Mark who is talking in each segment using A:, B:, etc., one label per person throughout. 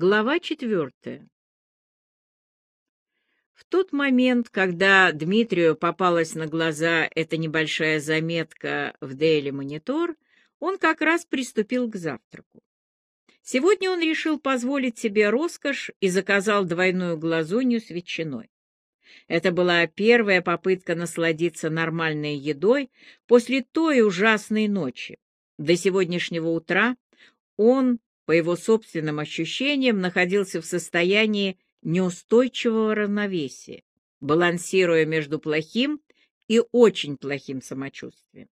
A: Глава четвертая. В тот момент, когда Дмитрию попалась на глаза эта небольшая заметка в Daily Monitor, он как раз приступил к завтраку. Сегодня он решил позволить себе роскошь и заказал двойную глазунью с ветчиной. Это была первая попытка насладиться нормальной едой после той ужасной ночи. До сегодняшнего утра он по его собственным ощущениям, находился в состоянии неустойчивого равновесия, балансируя между плохим и очень плохим самочувствием.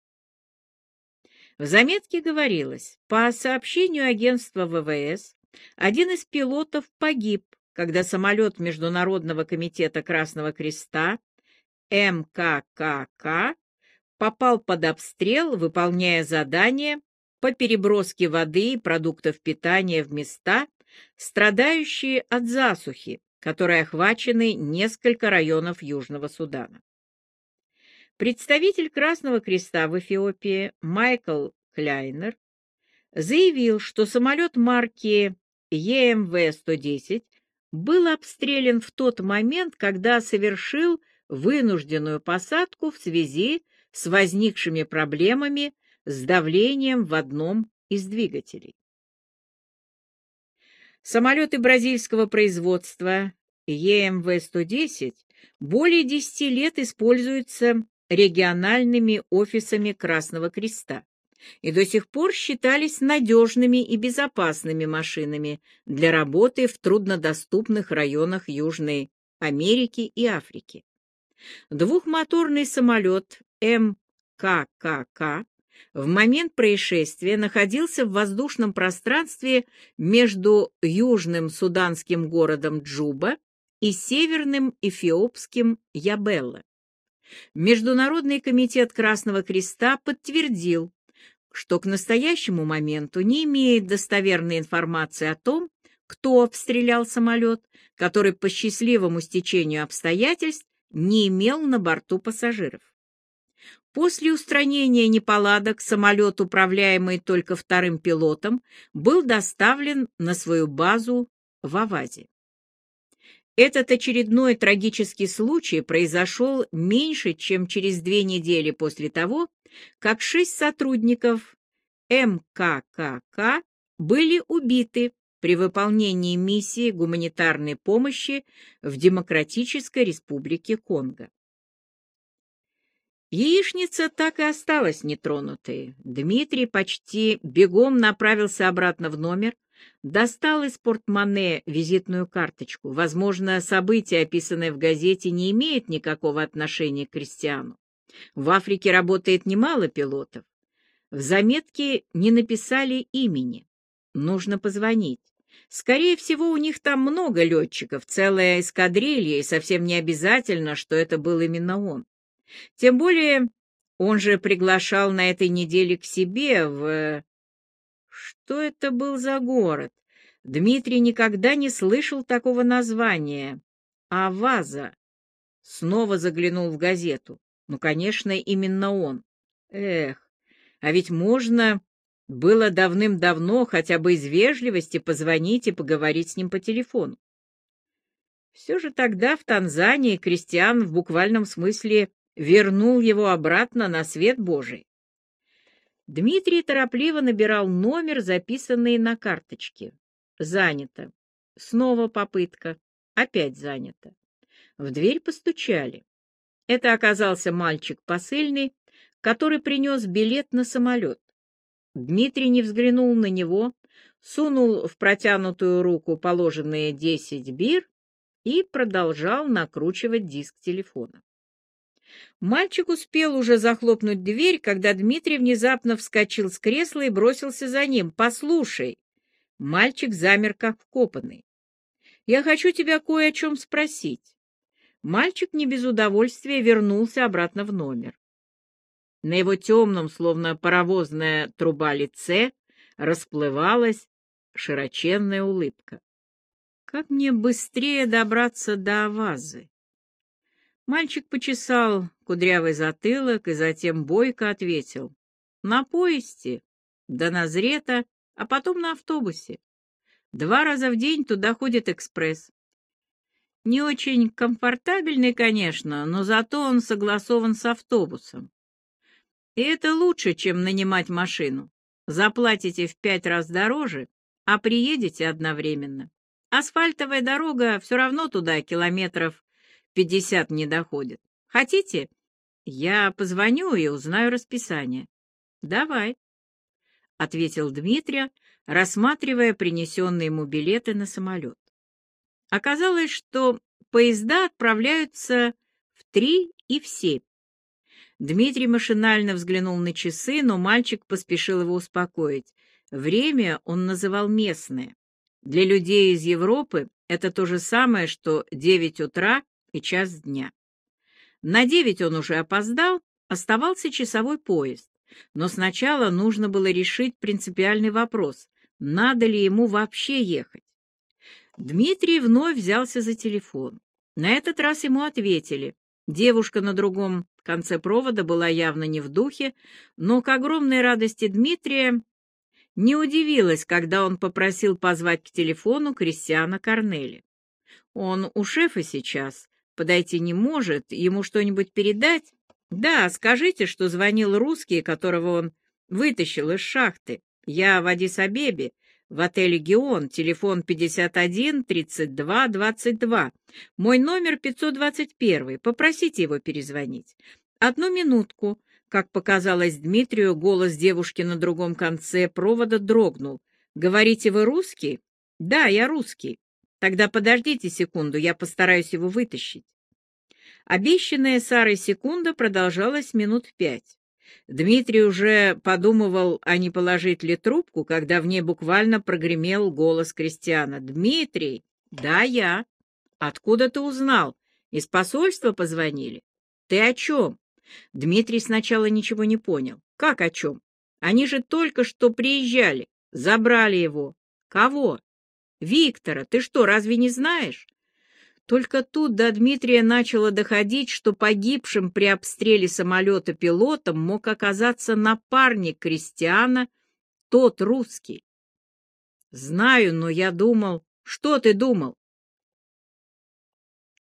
A: В заметке говорилось, по сообщению агентства ВВС, один из пилотов погиб, когда самолет Международного комитета Красного Креста МККК попал под обстрел, выполняя задание по переброске воды и продуктов питания в места, страдающие от засухи, которой охвачены несколько районов Южного Судана. Представитель Красного Креста в Эфиопии Майкл Кляйнер заявил, что самолет марки ЕМВ-110 был обстрелян в тот момент, когда совершил вынужденную посадку в связи с возникшими проблемами с давлением в одном из двигателей. Самолеты бразильского производства ЕМВ-110 более 10 лет используются региональными офисами Красного Креста и до сих пор считались надежными и безопасными машинами для работы в труднодоступных районах Южной Америки и Африки. Двухмоторный самолет МККК в момент происшествия находился в воздушном пространстве между южным суданским городом Джуба и северным эфиопским Ябелла. Международный комитет Красного Креста подтвердил, что к настоящему моменту не имеет достоверной информации о том, кто обстрелял самолет, который по счастливому стечению обстоятельств не имел на борту пассажиров. После устранения неполадок самолет, управляемый только вторым пилотом, был доставлен на свою базу в Авазе. Этот очередной трагический случай произошел меньше, чем через две недели после того, как шесть сотрудников МККК были убиты при выполнении миссии гуманитарной помощи в Демократической Республике Конго. Яичница так и осталась нетронутой. Дмитрий почти бегом направился обратно в номер, достал из портмоне визитную карточку. Возможно, событие, описанное в газете, не имеет никакого отношения к Кристиану. В Африке работает немало пилотов. В заметке не написали имени. Нужно позвонить. Скорее всего, у них там много летчиков, целая эскадрилья, и совсем не обязательно, что это был именно он. Тем более он же приглашал на этой неделе к себе в... Что это был за город? Дмитрий никогда не слышал такого названия. Аваза. Снова заглянул в газету. Ну, конечно, именно он. Эх, а ведь можно было давным-давно хотя бы из вежливости позвонить и поговорить с ним по телефону. Все же тогда в Танзании крестьян в буквальном смысле вернул его обратно на свет Божий. Дмитрий торопливо набирал номер, записанный на карточке. Занято. Снова попытка. Опять занято. В дверь постучали. Это оказался мальчик посыльный, который принес билет на самолет. Дмитрий не взглянул на него, сунул в протянутую руку положенные десять бир и продолжал накручивать диск телефона. Мальчик успел уже захлопнуть дверь, когда Дмитрий внезапно вскочил с кресла и бросился за ним. «Послушай!» Мальчик замер, как вкопанный. «Я хочу тебя кое о чем спросить». Мальчик не без удовольствия вернулся обратно в номер. На его темном, словно паровозная труба лице, расплывалась широченная улыбка. «Как мне быстрее добраться до Авазы?» Мальчик почесал кудрявый затылок и затем бойко ответил. На поезде до Назрета, а потом на автобусе. Два раза в день туда ходит экспресс. Не очень комфортабельный, конечно, но зато он согласован с автобусом. И это лучше, чем нанимать машину. Заплатите в пять раз дороже, а приедете одновременно. Асфальтовая дорога все равно туда километров пятьдесят не доходит. Хотите? Я позвоню и узнаю расписание. Давай, — ответил Дмитрий, рассматривая принесенные ему билеты на самолет. Оказалось, что поезда отправляются в три и в семь. Дмитрий машинально взглянул на часы, но мальчик поспешил его успокоить. Время он называл местное. Для людей из Европы это то же самое, что девять утра и час дня. На девять он уже опоздал, оставался часовой поезд. Но сначала нужно было решить принципиальный вопрос, надо ли ему вообще ехать. Дмитрий вновь взялся за телефон. На этот раз ему ответили. Девушка на другом конце провода была явно не в духе, но к огромной радости Дмитрия не удивилась, когда он попросил позвать к телефону Кристиана Корнели. Он у шефа сейчас, подойти не может, ему что-нибудь передать? Да, скажите, что звонил русский, которого он вытащил из шахты. Я в Адис-Абебе, в отеле «Геон», телефон 51-32-22. Мой номер 521, попросите его перезвонить. Одну минутку. Как показалось Дмитрию, голос девушки на другом конце провода дрогнул. «Говорите, вы русский?» «Да, я русский». «Тогда подождите секунду, я постараюсь его вытащить». Обещанная Сарой секунда продолжалась минут пять. Дмитрий уже подумывал, а не положить ли трубку, когда в ней буквально прогремел голос Кристиана. «Дмитрий!» «Да, я». «Откуда ты узнал? Из посольства позвонили?» «Ты о чем?» Дмитрий сначала ничего не понял. «Как о чем? Они же только что приезжали, забрали его». «Кого?» «Виктора. Ты что, разве не знаешь?» Только тут до Дмитрия начало доходить, что погибшим при обстреле самолета пилотом мог оказаться напарник Кристиана, тот русский. Знаю, но я думал... Что ты думал?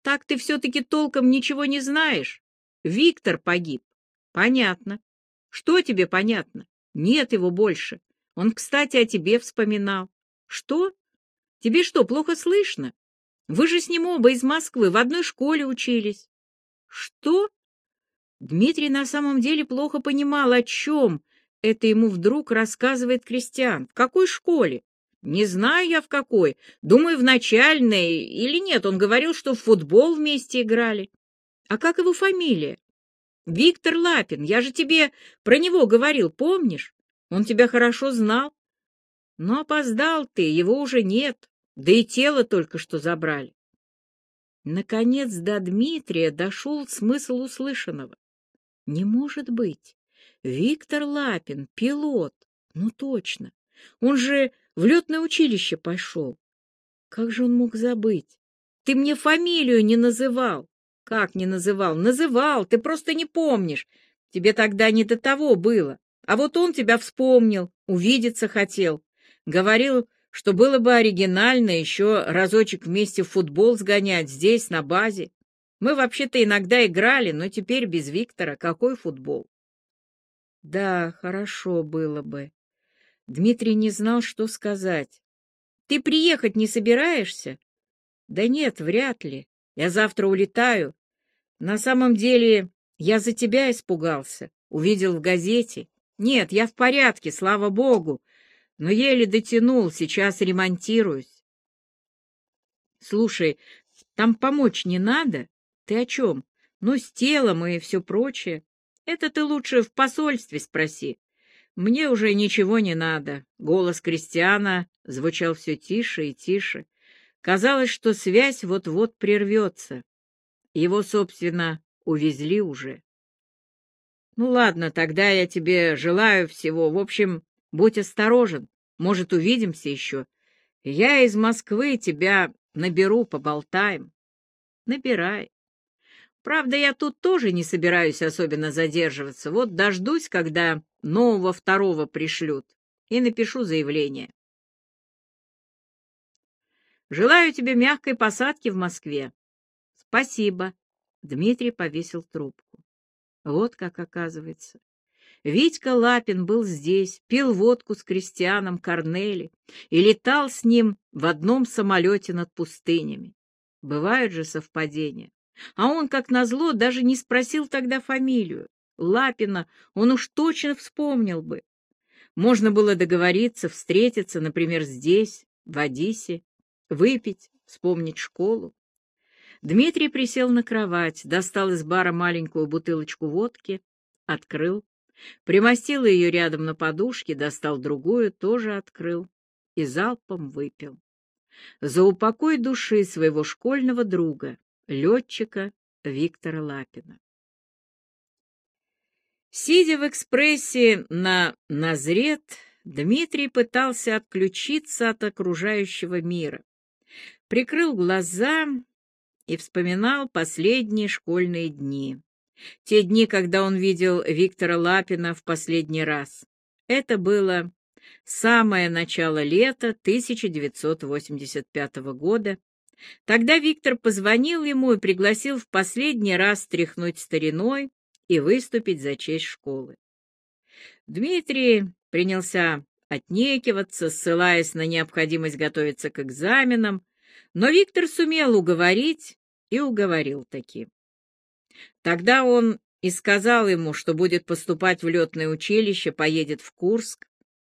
A: Так ты все-таки толком ничего не знаешь. Виктор погиб. Понятно. Что тебе понятно? Нет его больше. Он, кстати, о тебе вспоминал. Что? Тебе что, плохо слышно? Вы же с ним оба из Москвы, в одной школе учились. Что? Дмитрий на самом деле плохо понимал, о чем это ему вдруг рассказывает Кристиан. В какой школе? Не знаю я в какой. Думаю, в начальной или нет. Он говорил, что в футбол вместе играли. А как его фамилия? Виктор Лапин. Я же тебе про него говорил, помнишь? Он тебя хорошо знал. Но опоздал ты, его уже нет. Да и тело только что забрали. Наконец до Дмитрия дошел смысл услышанного. Не может быть. Виктор Лапин, пилот. Ну точно. Он же в летное училище пошел. Как же он мог забыть? Ты мне фамилию не называл. Как не называл? Называл, ты просто не помнишь. Тебе тогда не до того было. А вот он тебя вспомнил, увидеться хотел. Говорил, что было бы оригинально еще разочек вместе в футбол сгонять здесь, на базе. Мы вообще-то иногда играли, но теперь без Виктора. Какой футбол? Да, хорошо было бы. Дмитрий не знал, что сказать. Ты приехать не собираешься? Да нет, вряд ли. Я завтра улетаю. На самом деле, я за тебя испугался. Увидел в газете. Нет, я в порядке, слава богу но еле дотянул, сейчас ремонтируюсь. Слушай, там помочь не надо? Ты о чем? Ну, с телом и все прочее. Это ты лучше в посольстве спроси. Мне уже ничего не надо. Голос Кристиана звучал все тише и тише. Казалось, что связь вот-вот прервется. Его, собственно, увезли уже. Ну ладно, тогда я тебе желаю всего. В общем, Будь осторожен, может, увидимся еще. Я из Москвы тебя наберу, поболтаем. Набирай. Правда, я тут тоже не собираюсь особенно задерживаться. Вот дождусь, когда нового второго пришлют, и напишу заявление. Желаю тебе мягкой посадки в Москве. Спасибо. Дмитрий повесил трубку. Вот как оказывается. Витька Лапин был здесь, пил водку с крестьяном Корнели и летал с ним в одном самолете над пустынями. Бывают же совпадения. А он, как назло, даже не спросил тогда фамилию. Лапина он уж точно вспомнил бы. Можно было договориться, встретиться, например, здесь, в Одиссе, выпить, вспомнить школу. Дмитрий присел на кровать, достал из бара маленькую бутылочку водки, открыл, примостил ее рядом на подушке, достал другую, тоже открыл и залпом выпил. За упокой души своего школьного друга, летчика Виктора Лапина. Сидя в экспрессе на Назрет, Дмитрий пытался отключиться от окружающего мира. Прикрыл глаза и вспоминал последние школьные дни. Те дни, когда он видел Виктора Лапина в последний раз. Это было самое начало лета 1985 года. Тогда Виктор позвонил ему и пригласил в последний раз стряхнуть стариной и выступить за честь школы. Дмитрий принялся отнекиваться, ссылаясь на необходимость готовиться к экзаменам, но Виктор сумел уговорить и уговорил таки. Тогда он и сказал ему, что будет поступать в летное училище, поедет в Курск.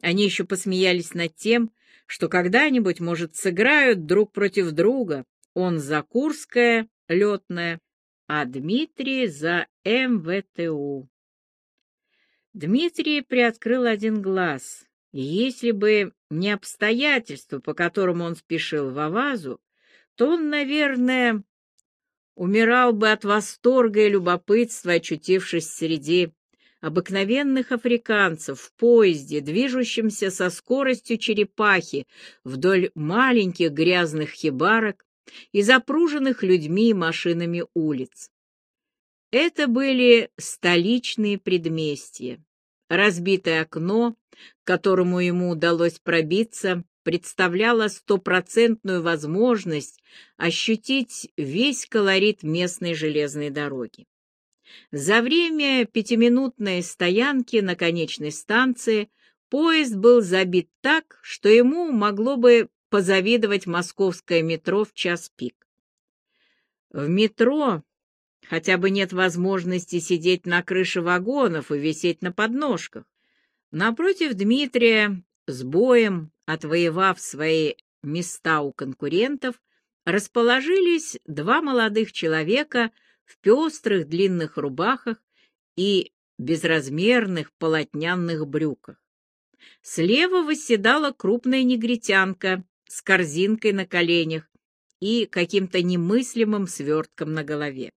A: Они еще посмеялись над тем, что когда-нибудь, может, сыграют друг против друга, он за Курское летное, а Дмитрий за МВТУ. Дмитрий приоткрыл один глаз. Если бы не обстоятельства, по которым он спешил в Авазу, то он, наверное, умирал бы от восторга и любопытства, очутившись среди обыкновенных африканцев в поезде, движущемся со скоростью черепахи вдоль маленьких грязных хибарок и запруженных людьми и машинами улиц. Это были столичные предместья. Разбитое окно, к которому ему удалось пробиться, представляла стопроцентную возможность ощутить весь колорит местной железной дороги. За время пятиминутной стоянки на конечной станции поезд был забит так, что ему могло бы позавидовать московское метро в час пик. В метро хотя бы нет возможности сидеть на крыше вагонов и висеть на подножках. Напротив Дмитрия, с боем отвоевав свои места у конкурентов, расположились два молодых человека в пестрых длинных рубахах и безразмерных полотняных брюках. Слева восседала крупная негритянка с корзинкой на коленях и каким-то немыслимым свертком на голове.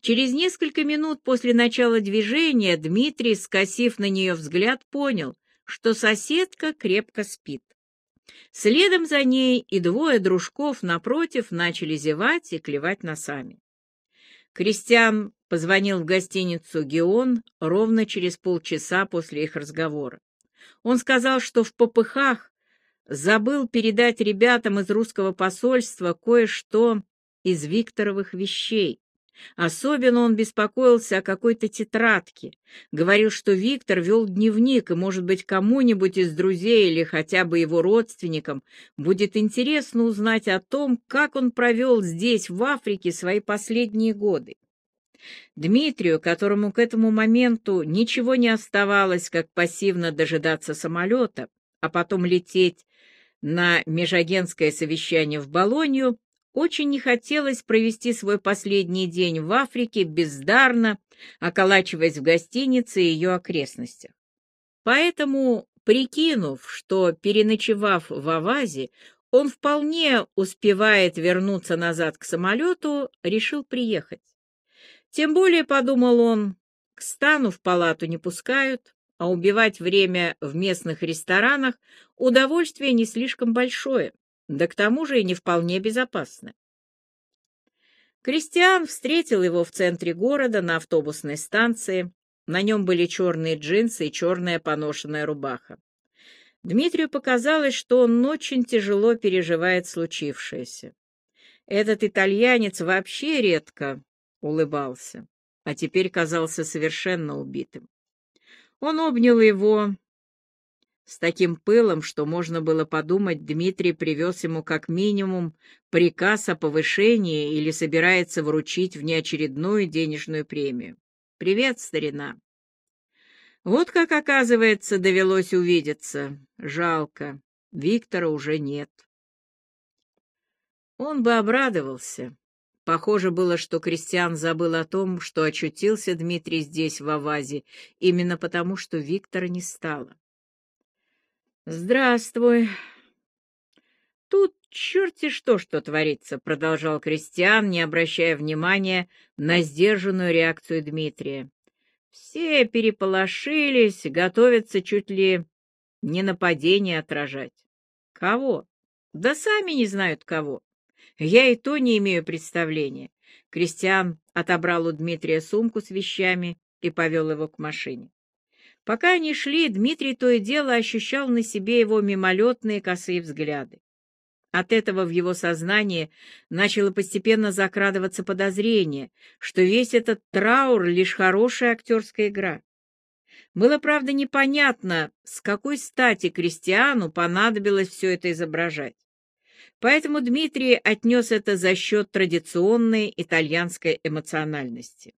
A: Через несколько минут после начала движения Дмитрий, скосив на нее взгляд, понял, что соседка крепко спит. Следом за ней и двое дружков напротив начали зевать и клевать носами. Кристиан позвонил в гостиницу «Геон» ровно через полчаса после их разговора. Он сказал, что в попыхах забыл передать ребятам из русского посольства кое-что из Викторовых вещей, Особенно он беспокоился о какой-то тетрадке. Говорил, что Виктор вел дневник, и, может быть, кому-нибудь из друзей или хотя бы его родственникам будет интересно узнать о том, как он провел здесь, в Африке, свои последние годы. Дмитрию, которому к этому моменту ничего не оставалось, как пассивно дожидаться самолета, а потом лететь на межагентское совещание в Болонью, очень не хотелось провести свой последний день в Африке бездарно, околачиваясь в гостинице и ее окрестностях. Поэтому, прикинув, что, переночевав в Авазе, он вполне успевает вернуться назад к самолету, решил приехать. Тем более, подумал он, к стану в палату не пускают, а убивать время в местных ресторанах удовольствие не слишком большое да к тому же и не вполне безопасно. Кристиан встретил его в центре города на автобусной станции. На нем были черные джинсы и черная поношенная рубаха. Дмитрию показалось, что он очень тяжело переживает случившееся. Этот итальянец вообще редко улыбался, а теперь казался совершенно убитым. Он обнял его с таким пылом, что можно было подумать, Дмитрий привез ему как минимум приказ о повышении или собирается вручить внеочередную денежную премию. «Привет, старина!» Вот как, оказывается, довелось увидеться. Жалко, Виктора уже нет. Он бы обрадовался. Похоже было, что Кристиан забыл о том, что очутился Дмитрий здесь, в Авазе, именно потому, что Виктора не стало. «Здравствуй!» «Тут черти что, что творится», — продолжал Кристиан, не обращая внимания на сдержанную реакцию Дмитрия. Все переполошились, готовятся чуть ли не нападение отражать. Кого? Да сами не знают кого. Я и то не имею представления. Кристиан отобрал у Дмитрия сумку с вещами и повел его к машине. Пока они шли, Дмитрий то и дело ощущал на себе его мимолетные косые взгляды. От этого в его сознании начало постепенно закрадываться подозрение, что весь этот траур — лишь хорошая актерская игра. Было, правда, непонятно, с какой стати крестьяну понадобилось все это изображать. Поэтому Дмитрий отнес это за счет традиционной итальянской эмоциональности.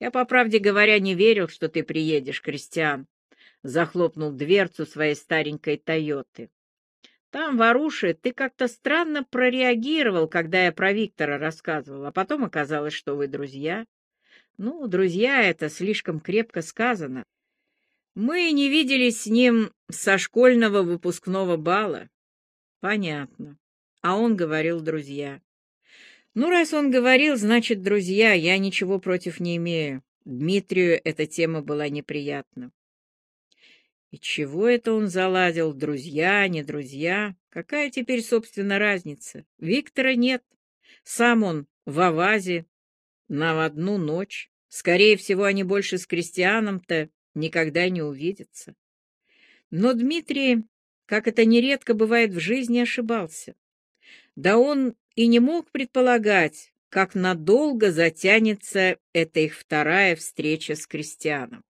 A: «Я, по правде говоря, не верил, что ты приедешь, Кристиан», — захлопнул дверцу своей старенькой «Тойоты». Там, в Аруше, ты как-то странно прореагировал, когда я про Виктора рассказывал, а потом оказалось, что вы друзья. Ну, друзья, это слишком крепко сказано. Мы не виделись с ним со школьного выпускного бала. Понятно. А он говорил друзья. Ну, раз он говорил, значит, друзья, я ничего против не имею. Дмитрию эта тема была неприятна. И чего это он заладил? Друзья, не друзья? Какая теперь, собственно, разница? Виктора нет. Сам он в Авазе на одну ночь. Скорее всего, они больше с крестьяном-то никогда не увидятся. Но Дмитрий, как это нередко бывает в жизни, ошибался. Да он и не мог предполагать, как надолго затянется эта их вторая встреча с крестьяном.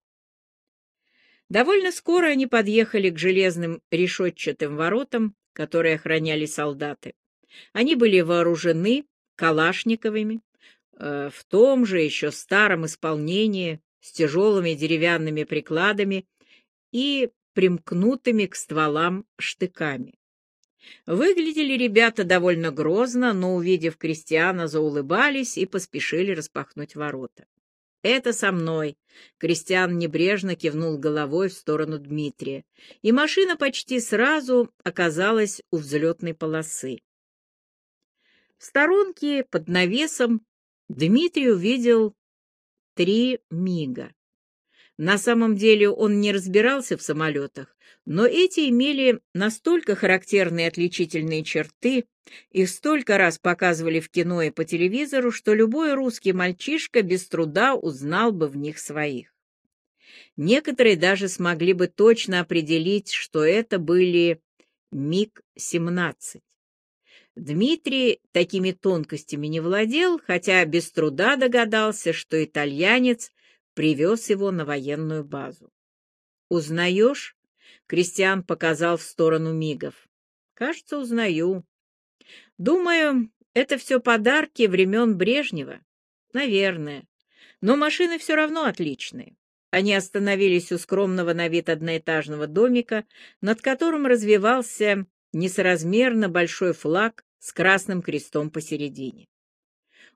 A: Довольно скоро они подъехали к железным решетчатым воротам, которые охраняли солдаты. Они были вооружены калашниковыми, э, в том же еще старом исполнении, с тяжелыми деревянными прикладами и примкнутыми к стволам штыками. Выглядели ребята довольно грозно, но, увидев крестьяна, заулыбались и поспешили распахнуть ворота. «Это со мной!» Кристиан небрежно кивнул головой в сторону Дмитрия, и машина почти сразу оказалась у взлетной полосы. В сторонке под навесом Дмитрий увидел три мига. На самом деле он не разбирался в самолетах, но эти имели настолько характерные отличительные черты, их столько раз показывали в кино и по телевизору, что любой русский мальчишка без труда узнал бы в них своих. Некоторые даже смогли бы точно определить, что это были МиГ-17. Дмитрий такими тонкостями не владел, хотя без труда догадался, что итальянец привез его на военную базу. «Узнаешь?» — Кристиан показал в сторону мигов. «Кажется, узнаю. Думаю, это все подарки времен Брежнева. Наверное. Но машины все равно отличные. Они остановились у скромного на вид одноэтажного домика, над которым развивался несоразмерно большой флаг с красным крестом посередине.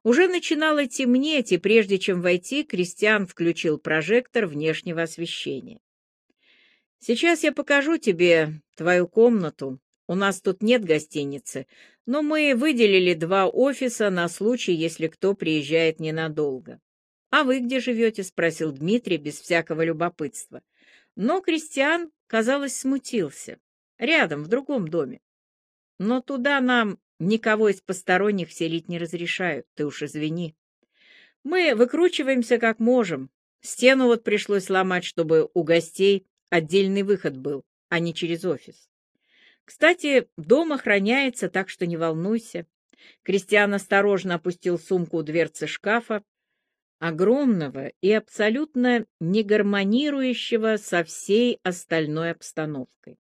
A: Уже начинало темнеть, и прежде чем войти, Кристиан включил прожектор внешнего освещения. «Сейчас я покажу тебе твою комнату. У нас тут нет гостиницы, но мы выделили два офиса на случай, если кто приезжает ненадолго». «А вы где живете?» — спросил Дмитрий без всякого любопытства. Но Кристиан, казалось, смутился. «Рядом, в другом доме. Но туда нам Никого из посторонних селить не разрешают, ты уж извини. Мы выкручиваемся как можем. Стену вот пришлось ломать, чтобы у гостей отдельный выход был. а не через офис. Кстати, дом охраняется, так что не волнуйся. Кристиан осторожно опустил сумку у дверцы шкафа, огромного и абсолютно не гармонирующего со всей остальной обстановкой.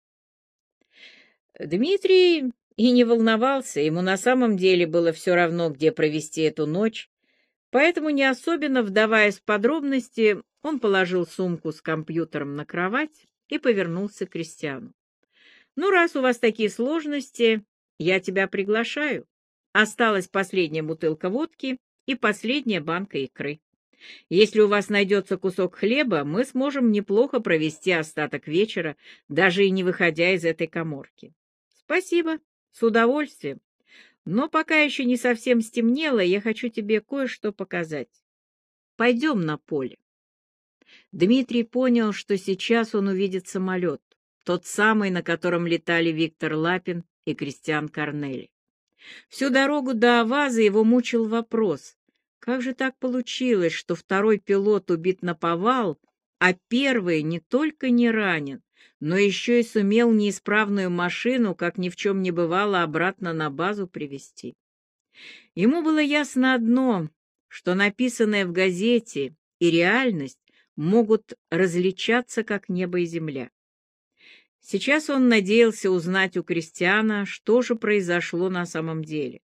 A: Дмитрий и не волновался, ему на самом деле было все равно, где провести эту ночь, поэтому, не особенно вдаваясь в подробности, он положил сумку с компьютером на кровать и повернулся к Кристиану. «Ну, раз у вас такие сложности, я тебя приглашаю. Осталась последняя бутылка водки и последняя банка икры. Если у вас найдется кусок хлеба, мы сможем неплохо провести остаток вечера, даже и не выходя из этой коморки. Спасибо, с удовольствием. Но пока еще не совсем стемнело, я хочу тебе кое-что показать. Пойдем на поле. Дмитрий понял, что сейчас он увидит самолет, тот самый, на котором летали Виктор Лапин и Кристиан Корнели. Всю дорогу до Аваза его мучил вопрос, как же так получилось, что второй пилот убит на повал, а первый не только не ранен, но еще и сумел неисправную машину, как ни в чем не бывало, обратно на базу привести. Ему было ясно одно, что написанное в газете и реальность могут различаться, как небо и земля. Сейчас он надеялся узнать у Кристиана, что же произошло на самом деле.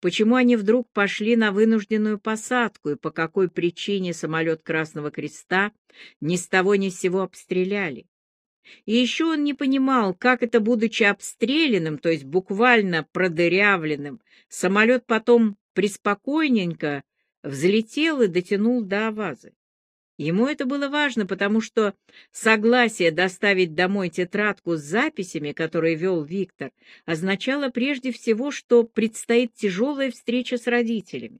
A: Почему они вдруг пошли на вынужденную посадку и по какой причине самолет Красного Креста ни с того ни с сего обстреляли? И еще он не понимал, как это, будучи обстрелянным, то есть буквально продырявленным, самолет потом приспокойненько взлетел и дотянул до Авазы. Ему это было важно, потому что согласие доставить домой тетрадку с записями, которые вел Виктор, означало прежде всего, что предстоит тяжелая встреча с родителями.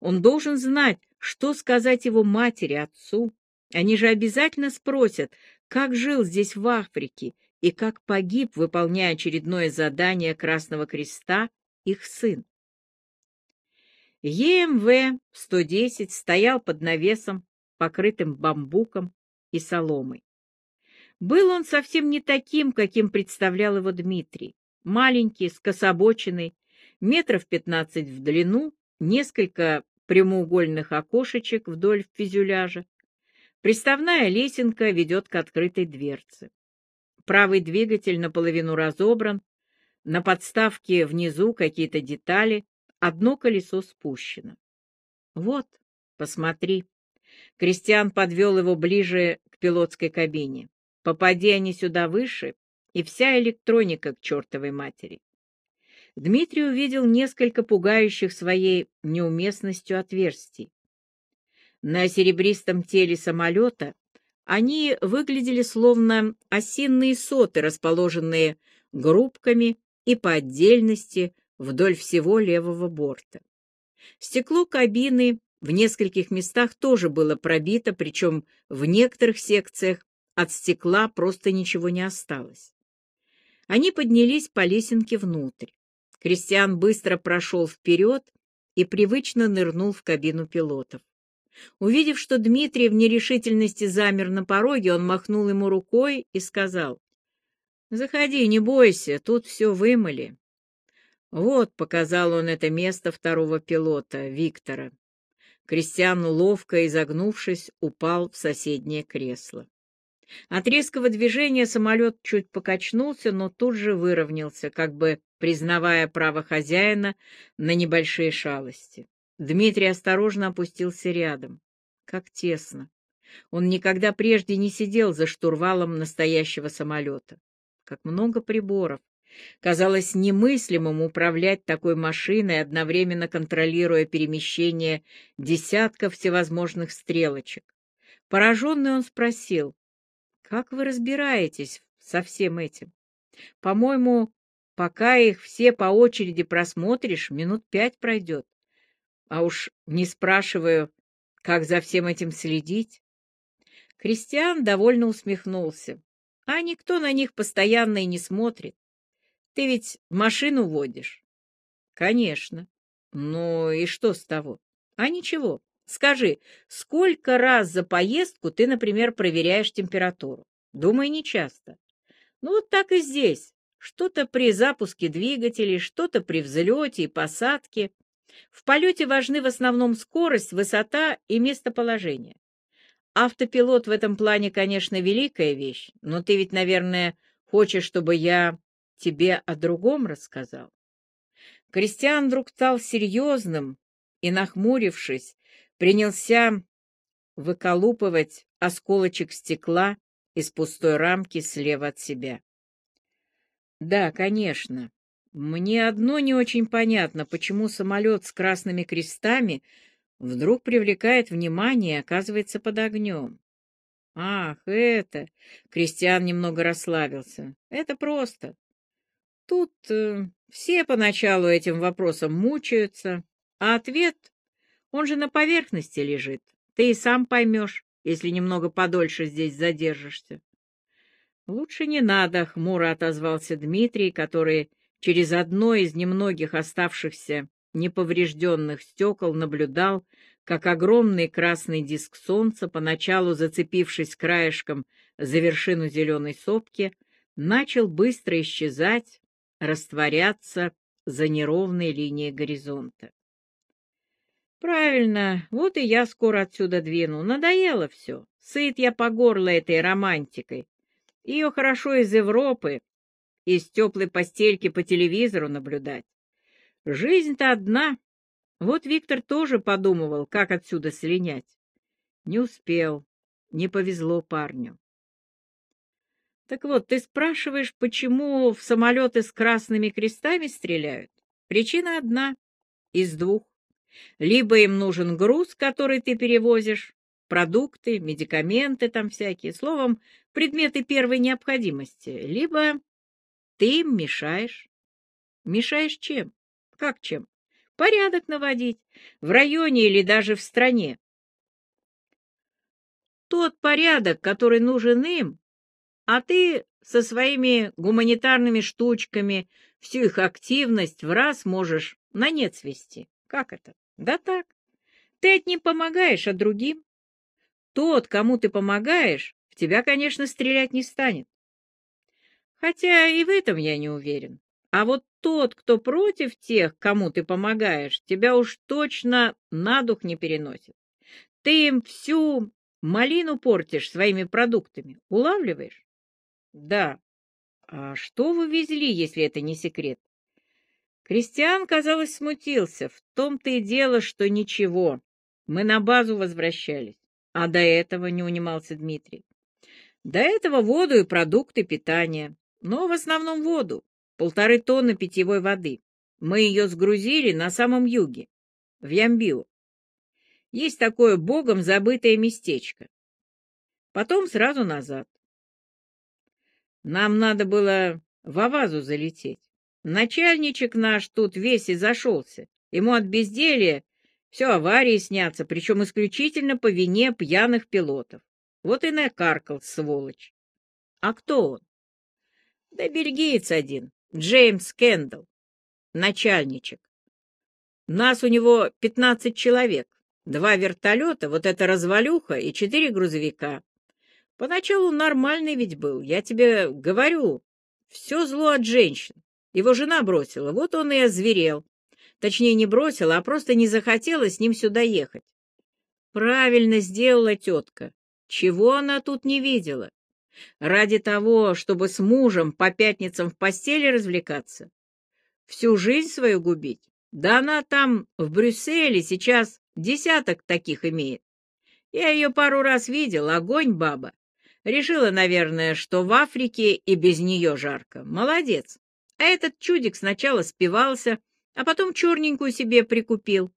A: Он должен знать, что сказать его матери, отцу. Они же обязательно спросят, как жил здесь в Африке и как погиб, выполняя очередное задание Красного Креста, их сын. ЕМВ-110 стоял под навесом покрытым бамбуком и соломой. Был он совсем не таким, каким представлял его Дмитрий. Маленький, скособоченный, метров пятнадцать в длину, несколько прямоугольных окошечек вдоль фюзеляжа. Приставная лесенка ведет к открытой дверце. Правый двигатель наполовину разобран, на подставке внизу какие-то детали, одно колесо спущено. Вот, посмотри. Кристиан подвел его ближе к пилотской кабине. Попади они сюда выше, и вся электроника к чертовой матери. Дмитрий увидел несколько пугающих своей неуместностью отверстий. На серебристом теле самолета они выглядели словно осинные соты, расположенные группками и по отдельности вдоль всего левого борта. Стекло кабины в нескольких местах тоже было пробито, причем в некоторых секциях от стекла просто ничего не осталось. Они поднялись по лесенке внутрь. Кристиан быстро прошел вперед и привычно нырнул в кабину пилотов. Увидев, что Дмитрий в нерешительности замер на пороге, он махнул ему рукой и сказал, «Заходи, не бойся, тут все вымыли». Вот, показал он это место второго пилота, Виктора. Кристиан, ловко изогнувшись, упал в соседнее кресло. От резкого движения самолет чуть покачнулся, но тут же выровнялся, как бы признавая право хозяина на небольшие шалости. Дмитрий осторожно опустился рядом. Как тесно. Он никогда прежде не сидел за штурвалом настоящего самолета. Как много приборов, Казалось немыслимым управлять такой машиной, одновременно контролируя перемещение десятков всевозможных стрелочек. Пораженный он спросил, «Как вы разбираетесь со всем этим? По-моему, пока их все по очереди просмотришь, минут пять пройдет. А уж не спрашиваю, как за всем этим следить». Кристиан довольно усмехнулся. А никто на них постоянно и не смотрит. Ты ведь машину водишь? Конечно. Ну и что с того? А ничего. Скажи, сколько раз за поездку ты, например, проверяешь температуру? Думаю, не часто. Ну вот так и здесь. Что-то при запуске двигателей, что-то при взлете и посадке. В полете важны в основном скорость, высота и местоположение. Автопилот в этом плане, конечно, великая вещь, но ты ведь, наверное, хочешь, чтобы я тебе о другом рассказал. Кристиан вдруг стал серьезным и, нахмурившись, принялся выколупывать осколочек стекла из пустой рамки слева от себя. Да, конечно. Мне одно не очень понятно, почему самолет с красными крестами вдруг привлекает внимание и оказывается под огнем. Ах, это... Кристиан немного расслабился. Это просто. Тут э, все поначалу этим вопросом мучаются, а ответ, он же на поверхности лежит. Ты и сам поймешь, если немного подольше здесь задержишься. Лучше не надо, — хмуро отозвался Дмитрий, который через одно из немногих оставшихся неповрежденных стекол наблюдал, как огромный красный диск солнца, поначалу зацепившись краешком за вершину зеленой сопки, начал быстро исчезать, растворяться за неровной линией горизонта. Правильно, вот и я скоро отсюда двину. Надоело все. Сыт я по горло этой романтикой. Ее хорошо из Европы, из теплой постельки по телевизору наблюдать. Жизнь-то одна. Вот Виктор тоже подумывал, как отсюда слинять. Не успел, не повезло парню. Так вот, ты спрашиваешь, почему в самолеты с красными крестами стреляют? Причина одна из двух. Либо им нужен груз, который ты перевозишь, продукты, медикаменты там всякие, словом, предметы первой необходимости, либо ты им мешаешь. Мешаешь чем? Как чем? Порядок наводить в районе или даже в стране. Тот порядок, который нужен им, а ты со своими гуманитарными штучками всю их активность в раз можешь на нет свести. Как это? Да так. Ты одним помогаешь, а другим? Тот, кому ты помогаешь, в тебя, конечно, стрелять не станет. Хотя и в этом я не уверен. А вот тот, кто против тех, кому ты помогаешь, тебя уж точно на дух не переносит. Ты им всю малину портишь своими продуктами. Улавливаешь? Да. А что вы везли, если это не секрет? Кристиан, казалось, смутился. В том-то и дело, что ничего. Мы на базу возвращались. А до этого не унимался Дмитрий. До этого воду и продукты питания. Но в основном воду. Полторы тонны питьевой воды. Мы ее сгрузили на самом юге, в Ямбио. Есть такое богом забытое местечко. Потом сразу назад. Нам надо было в Авазу залететь. Начальничек наш тут весь и зашелся. Ему от безделия все аварии снятся, причем исключительно по вине пьяных пилотов. Вот и накаркал, сволочь. А кто он? Да бельгиец один, Джеймс Кендалл, начальничек. Нас у него пятнадцать человек, два вертолета, вот эта развалюха и четыре грузовика. Поначалу нормальный ведь был, я тебе говорю, все зло от женщин. Его жена бросила, вот он и озверел. Точнее, не бросила, а просто не захотела с ним сюда ехать. Правильно сделала тетка. Чего она тут не видела? Ради того, чтобы с мужем по пятницам в постели развлекаться? Всю жизнь свою губить? Да она там, в Брюсселе, сейчас десяток таких имеет. Я ее пару раз видел, огонь баба. Решила, наверное, что в Африке и без нее жарко. Молодец. А этот чудик сначала спивался, а потом черненькую себе прикупил.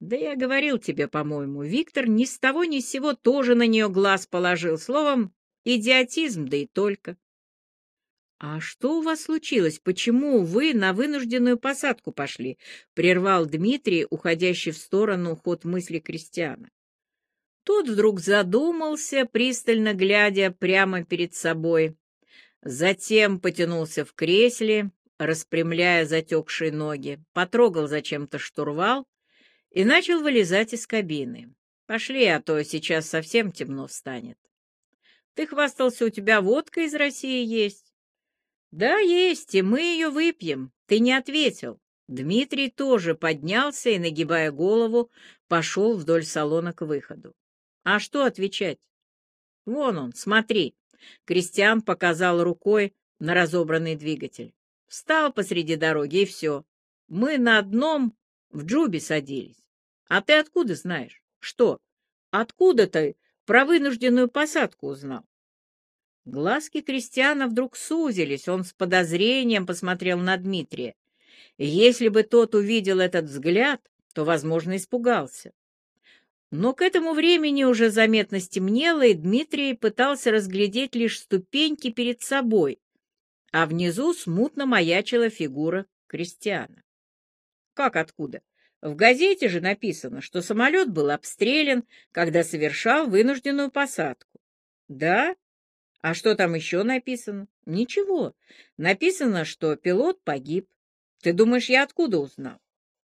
A: Да я говорил тебе, по-моему, Виктор ни с того ни с сего тоже на нее глаз положил. Словом, идиотизм, да и только. «А что у вас случилось? Почему вы на вынужденную посадку пошли?» — прервал Дмитрий, уходящий в сторону ход мысли крестьяна. Тот вдруг задумался, пристально глядя прямо перед собой. Затем потянулся в кресле, распрямляя затекшие ноги, потрогал зачем-то штурвал и начал вылезать из кабины. «Пошли, а то сейчас совсем темно станет». Ты хвастался, у тебя водка из России есть. Да, есть, и мы ее выпьем. Ты не ответил. Дмитрий тоже поднялся и, нагибая голову, пошел вдоль салона к выходу. А что отвечать? Вон он, смотри. Кристиан показал рукой на разобранный двигатель. Встал посреди дороги, и все. Мы на одном в джубе садились. А ты откуда знаешь? Что? Откуда ты про вынужденную посадку узнал? Глазки Кристиана вдруг сузились, он с подозрением посмотрел на Дмитрия. Если бы тот увидел этот взгляд, то, возможно, испугался. Но к этому времени уже заметно стемнело, и Дмитрий пытался разглядеть лишь ступеньки перед собой, а внизу смутно маячила фигура Кристиана. Как откуда? В газете же написано, что самолет был обстрелян, когда совершал вынужденную посадку. Да? А что там еще написано? Ничего. Написано, что пилот погиб. Ты думаешь, я откуда узнал?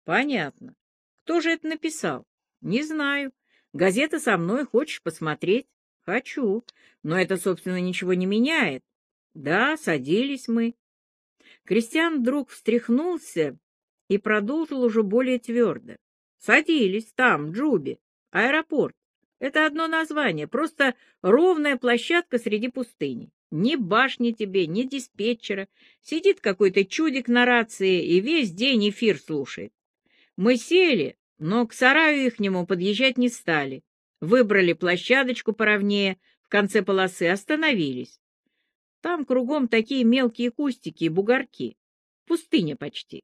A: Понятно. Кто же это написал? Не знаю. Газета со мной, хочешь посмотреть? Хочу. Но это, собственно, ничего не меняет. Да, садились мы. Кристиан вдруг встряхнулся и продолжил уже более твердо. Садились там, в Джубе, аэропорт. Это одно название, просто ровная площадка среди пустыни. Ни башни тебе, ни диспетчера. Сидит какой-то чудик на рации и весь день эфир слушает. Мы сели, но к сараю ихнему подъезжать не стали. Выбрали площадочку поровнее, в конце полосы остановились. Там кругом такие мелкие кустики и бугорки. Пустыня почти.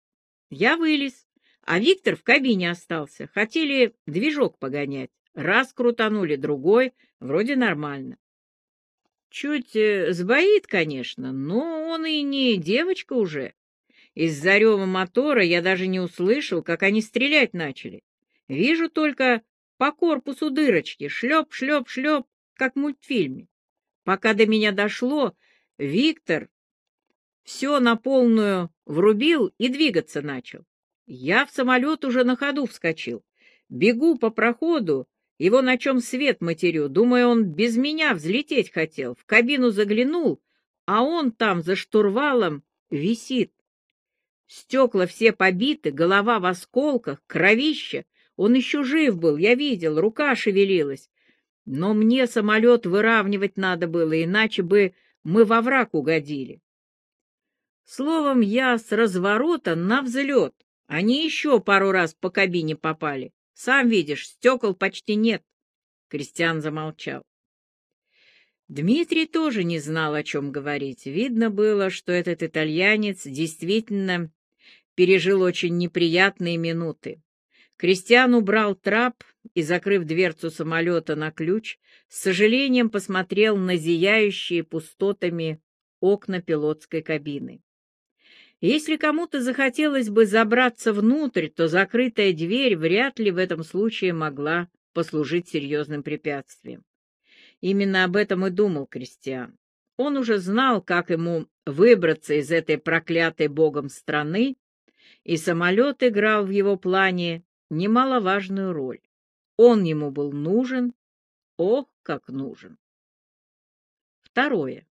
A: Я вылез, а Виктор в кабине остался. Хотели движок погонять. Раз крутанули, другой. Вроде нормально. Чуть э, сбоит, конечно, но он и не девочка уже. Из-за рева мотора я даже не услышал, как они стрелять начали. Вижу только по корпусу дырочки, шлеп, шлеп, шлеп, как в мультфильме. Пока до меня дошло, Виктор все на полную врубил и двигаться начал. Я в самолет уже на ходу вскочил. Бегу по проходу, его на чем свет матерю. Думаю, он без меня взлететь хотел. В кабину заглянул, а он там за штурвалом висит. Стекла все побиты, голова в осколках, кровище. Он еще жив был, я видел, рука шевелилась. Но мне самолет выравнивать надо было, иначе бы мы во враг угодили. Словом, я с разворота на взлет. Они еще пару раз по кабине попали. Сам видишь, стекол почти нет. Кристиан замолчал. Дмитрий тоже не знал, о чем говорить. Видно было, что этот итальянец действительно пережил очень неприятные минуты. Кристиан убрал трап и, закрыв дверцу самолета на ключ, с сожалением посмотрел на зияющие пустотами окна пилотской кабины. Если кому-то захотелось бы забраться внутрь, то закрытая дверь вряд ли в этом случае могла послужить серьезным препятствием. Именно об этом и думал Кристиан. Он уже знал, как ему выбраться из этой проклятой богом страны, и самолет играл в его плане немаловажную роль. Он ему был нужен, ох, как нужен. Второе.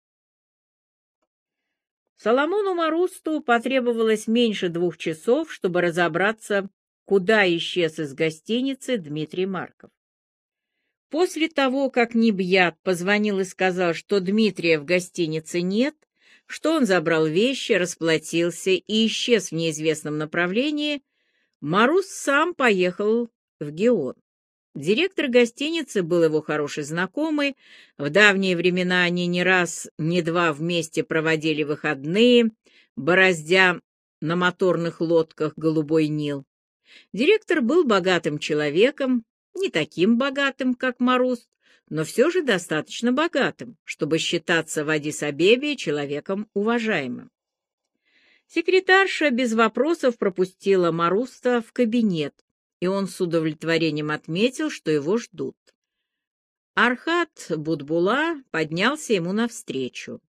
A: Соломону Марусту потребовалось меньше двух часов, чтобы разобраться, куда исчез из гостиницы Дмитрий Марков. После того, как Небьят позвонил и сказал, что Дмитрия в гостинице нет, что он забрал вещи, расплатился и исчез в неизвестном направлении, Марус сам поехал в Геон. Директор гостиницы был его хороший знакомый. В давние времена они не раз, не два вместе проводили выходные, бороздя на моторных лодках «Голубой Нил». Директор был богатым человеком, не таким богатым, как Маруст, но все же достаточно богатым, чтобы считаться в Адис-Абебе человеком уважаемым. Секретарша без вопросов пропустила Маруста в кабинет, и он с удовлетворением отметил, что его ждут. Архат Будбула поднялся ему навстречу.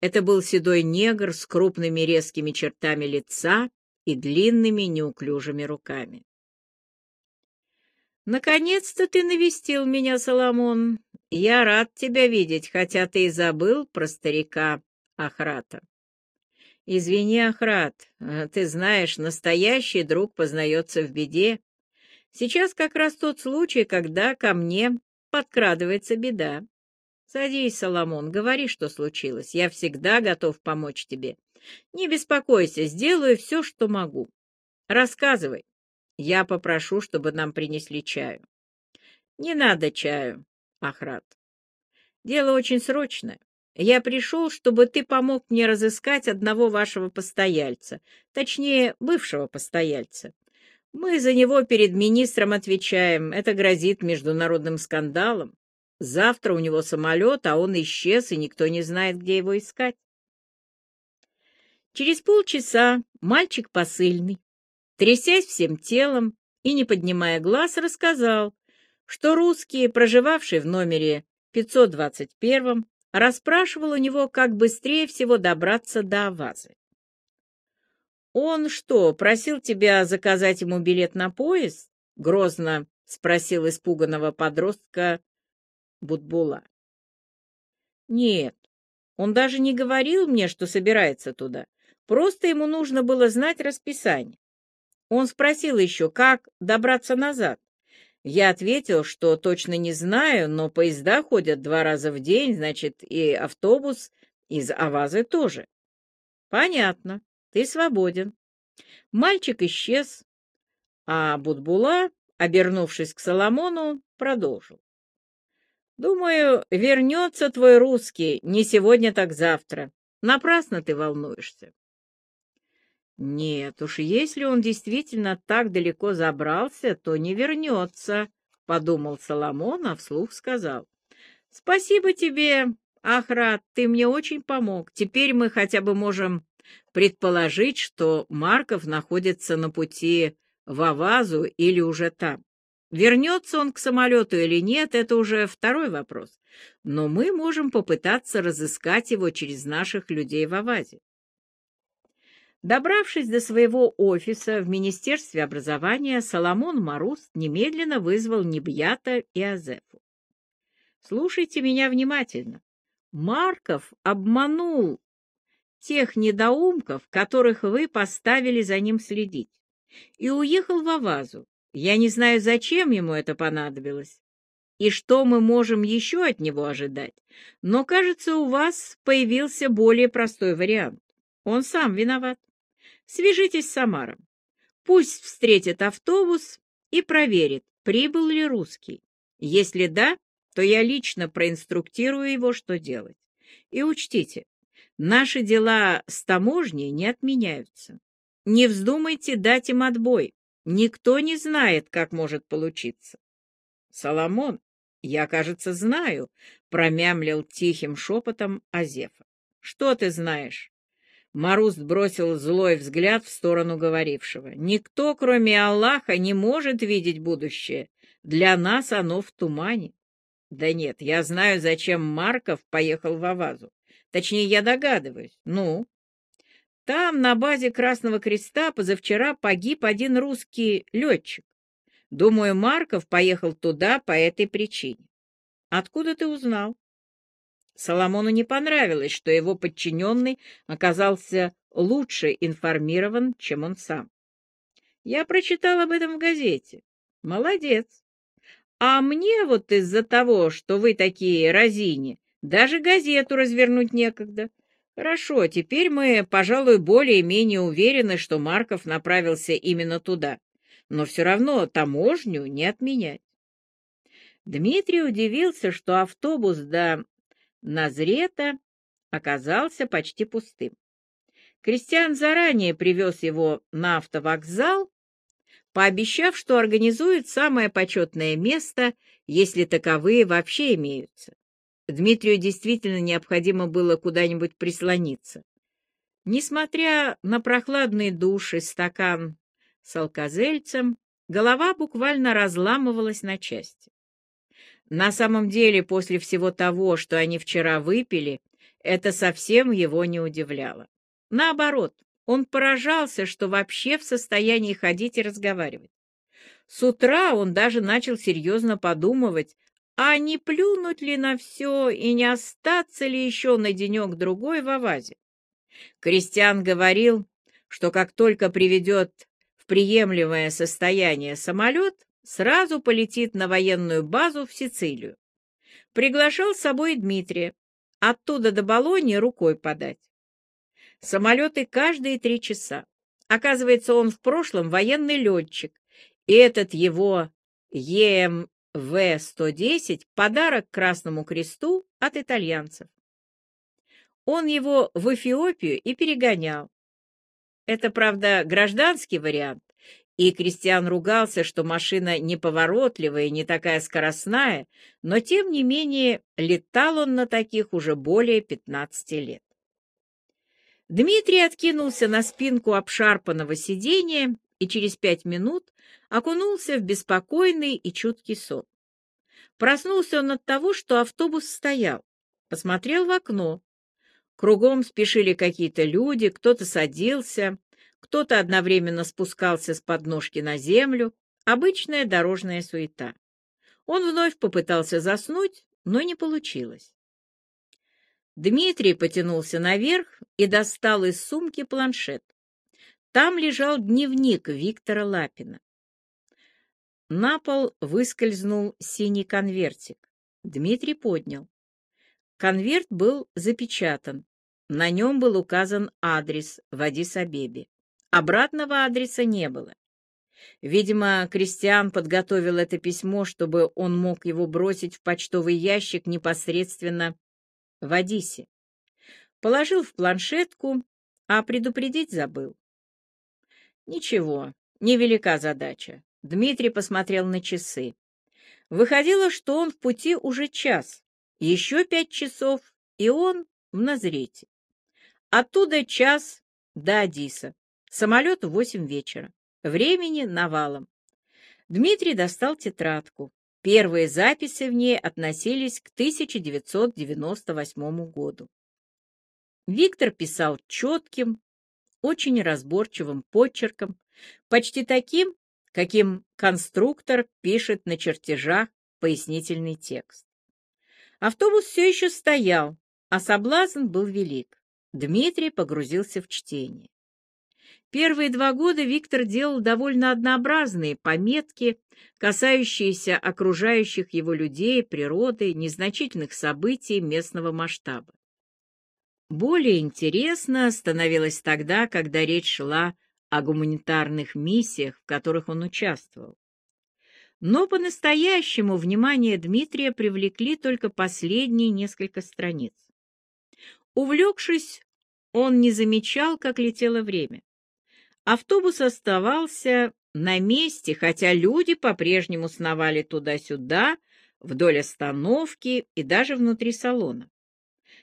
A: Это был седой негр с крупными резкими чертами лица и длинными неуклюжими руками. «Наконец-то ты навестил меня, Соломон. Я рад тебя видеть, хотя ты и забыл про старика Ахрата. Извини, Ахрат, ты знаешь, настоящий друг познается в беде. Сейчас как раз тот случай, когда ко мне подкрадывается беда. Садись, Соломон, говори, что случилось. Я всегда готов помочь тебе. Не беспокойся, сделаю все, что могу. Рассказывай. Я попрошу, чтобы нам принесли чаю. Не надо чаю, Ахрат. Дело очень срочное. Я пришел, чтобы ты помог мне разыскать одного вашего постояльца, точнее, бывшего постояльца. Мы за него перед министром отвечаем, это грозит международным скандалом. Завтра у него самолет, а он исчез, и никто не знает, где его искать. Через полчаса мальчик посыльный, трясясь всем телом и не поднимая глаз, рассказал, что русский, проживавший в номере 521, расспрашивал у него, как быстрее всего добраться до Авазы. «Он что, просил тебя заказать ему билет на поезд?» — грозно спросил испуганного подростка Бутбула. «Нет, он даже не говорил мне, что собирается туда. Просто ему нужно было знать расписание. Он спросил еще, как добраться назад. Я ответил, что точно не знаю, но поезда ходят два раза в день, значит, и автобус из Авазы тоже. Понятно, ты свободен. Мальчик исчез, а Будбула, обернувшись к Соломону, продолжил. Думаю, вернется твой русский не сегодня, так завтра. Напрасно ты волнуешься. Нет уж, если он действительно так далеко забрался, то не вернется, — подумал Соломон, а вслух сказал. — Спасибо тебе, Ахрат, ты мне очень помог. Теперь мы хотя бы можем предположить, что Марков находится на пути в Авазу или уже там. Вернется он к самолету или нет, это уже второй вопрос. Но мы можем попытаться разыскать его через наших людей в Авазе. Добравшись до своего офиса в Министерстве образования, Соломон Маруст немедленно вызвал Небьята и Азефу. «Слушайте меня внимательно. Марков обманул тех недоумков, которых вы поставили за ним следить, и уехал в Авазу. Я не знаю, зачем ему это понадобилось и что мы можем еще от него ожидать, но, кажется, у вас появился более простой вариант. Он сам виноват. Свяжитесь с Самаром. Пусть встретит автобус и проверит, прибыл ли русский. Если да, то я лично проинструктирую его, что делать. И учтите, наши дела с таможней не отменяются. Не вздумайте дать им отбой. Никто не знает, как может получиться. Соломон, я, кажется, знаю, промямлил тихим шепотом Азефа. Что ты знаешь? Маруст бросил злой взгляд в сторону говорившего. «Никто, кроме Аллаха, не может видеть будущее. Для нас оно в тумане». «Да нет, я знаю, зачем Марков поехал в Авазу. Точнее, я догадываюсь. Ну?» «Там, на базе Красного Креста, позавчера погиб один русский летчик. Думаю, Марков поехал туда по этой причине. Откуда ты узнал?» Соломону не понравилось, что его подчиненный оказался лучше информирован, чем он сам. Я прочитал об этом в газете. Молодец. А мне вот из-за того, что вы такие разини, даже газету развернуть некогда. Хорошо, теперь мы, пожалуй, более-менее уверены, что Марков направился именно туда. Но все равно таможню не отменять. Дмитрий удивился, что автобус до Назрета оказался почти пустым. Кристиан заранее привез его на автовокзал, пообещав, что организует самое почетное место, если таковые вообще имеются. Дмитрию действительно необходимо было куда-нибудь прислониться. Несмотря на прохладный душ и стакан с алкозельцем, голова буквально разламывалась на части. На самом деле, после всего того, что они вчера выпили, это совсем его не удивляло. Наоборот, он поражался, что вообще в состоянии ходить и разговаривать. С утра он даже начал серьезно подумывать а не плюнуть ли на все и не остаться ли еще на денек-другой в Авазе? Кристиан говорил, что как только приведет в приемлемое состояние самолет, сразу полетит на военную базу в Сицилию. Приглашал с собой Дмитрия, оттуда до Болонии рукой подать. Самолеты каждые три часа. Оказывается, он в прошлом военный летчик, и этот его ЕМВ-110 — подарок Красному Кресту от итальянцев. Он его в Эфиопию и перегонял. Это, правда, гражданский вариант, и Кристиан ругался, что машина неповоротливая, не такая скоростная, но, тем не менее, летал он на таких уже более 15 лет. Дмитрий откинулся на спинку обшарпанного сиденья и через пять минут окунулся в беспокойный и чуткий сон. Проснулся он от того, что автобус стоял, посмотрел в окно. Кругом спешили какие-то люди, кто-то садился, кто-то одновременно спускался с подножки на землю, обычная дорожная суета. Он вновь попытался заснуть, но не получилось. Дмитрий потянулся наверх и достал из сумки планшет. Там лежал дневник Виктора Лапина. На пол выскользнул синий конвертик. Дмитрий поднял. Конверт был запечатан. На нем был указан адрес в Адис-Абебе. Обратного адреса не было. Видимо, Кристиан подготовил это письмо, чтобы он мог его бросить в почтовый ящик непосредственно в Одиссе. Положил в планшетку, а предупредить забыл. Ничего, невелика задача. Дмитрий посмотрел на часы. Выходило, что он в пути уже час. Еще пять часов, и он в Назрете. Оттуда час до Одисса. Самолет в восемь вечера. Времени навалом. Дмитрий достал тетрадку. Первые записи в ней относились к 1998 году. Виктор писал четким, очень разборчивым почерком, почти таким, каким конструктор пишет на чертежах пояснительный текст. Автобус все еще стоял, а соблазн был велик. Дмитрий погрузился в чтение. Первые два года Виктор делал довольно однообразные пометки, касающиеся окружающих его людей, природы, незначительных событий местного масштаба. Более интересно становилось тогда, когда речь шла о гуманитарных миссиях, в которых он участвовал. Но по-настоящему внимание Дмитрия привлекли только последние несколько страниц. Увлекшись, он не замечал, как летело время. Автобус оставался на месте, хотя люди по-прежнему сновали туда-сюда, вдоль остановки и даже внутри салона.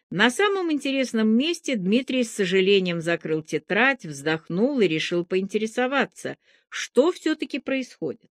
A: На самом интересном месте Дмитрий с сожалением закрыл тетрадь, вздохнул и решил поинтересоваться, что все-таки происходит.